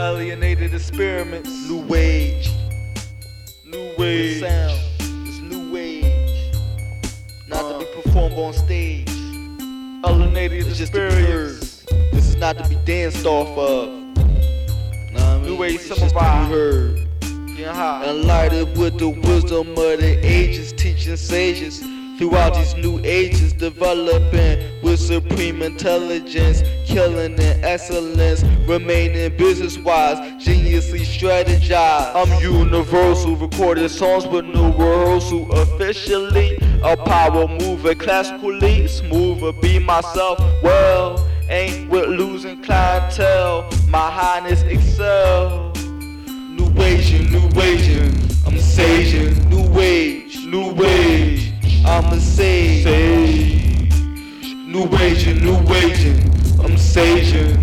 Alienated experiments. New wage. New wave. sound. It's new wage. Not to be uh. performed on stage. Alienated It's experience. This is not to be danced off of. Nah, New age it's just to be samurai. heard. Getting high. Enlightened with the wisdom of the ages, teaching sages throughout these new ages, developing with supreme intelligence, killing in excellence, remaining business wise, geniusly strategize. I'm universal, recording songs with no rehearsal officially. A power mover, classically, smoother, be myself. Well, ain't with losing clientele. My highness excel. New Asian, new Asian, New Asian, new Asian, I'm Asian.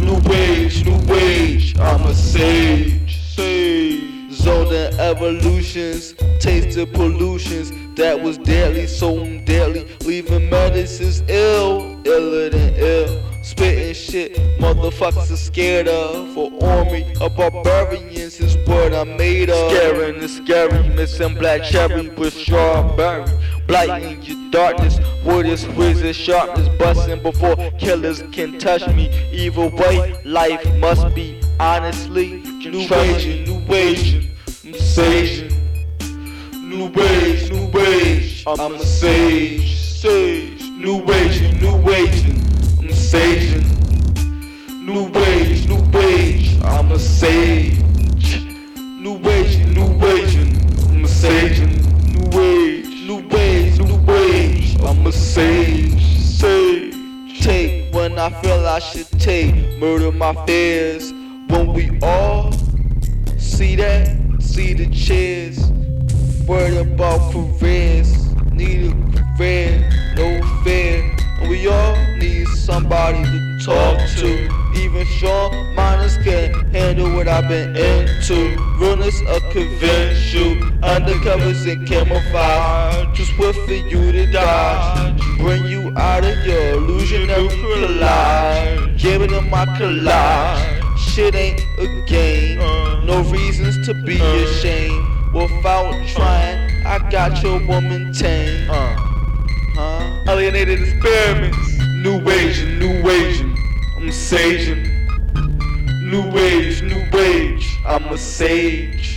New age, new age, I'm a sage. Sage. Zoned evolutions, tasted pollutions that was deadly, so deadly, leaving medicines ill, iller than ill. Spitting shit motherfuckers are scared of. For army of barbarians is what I'm made of. Scaring is scary, missing black cherry with strawberry. Blighting your darkness with its wizard sharpness. Busting before killers can touch me. Either way, life must be honestly. New Asian, new Asian, I'm Asian. New age, new age, I'm a sage. Sage. New Asian, new Asian, I'm Asian. New age, new age, I'm a sage. New Asian, new Asian, I feel I should take, murder my fears. When we all see that, see the cheers. Worried about careers, need a career, no fear. And we all need somebody to talk to. Even strong minds can handle what I've been into. Realness will convince you. Undercovers and camouflage. Too swift for you to dodge. Bring you out of your collage. Giving them my collage. Shit ain't a game. No reasons to be ashamed. Without trying, I got your woman tame. Uh. Huh? Alienated experiments. New Asian, new Asian, I'm saging. New age, new age, I'm a sage.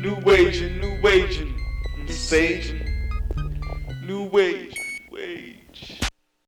New Asian, new Asian, I'm saging. New age.